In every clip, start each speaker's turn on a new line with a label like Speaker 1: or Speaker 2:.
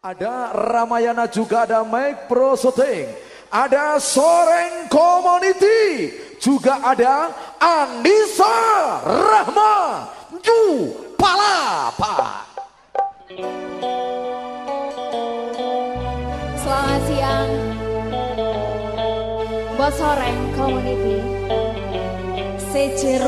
Speaker 1: Ada Ramayana juga ada Mike Pro Shooting. Ada Soreng Community. Juga ada Andisa Rahma Ju Palapa.
Speaker 2: Selamat siang Buat Soreng Community Siji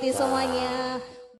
Speaker 2: Community semuanya.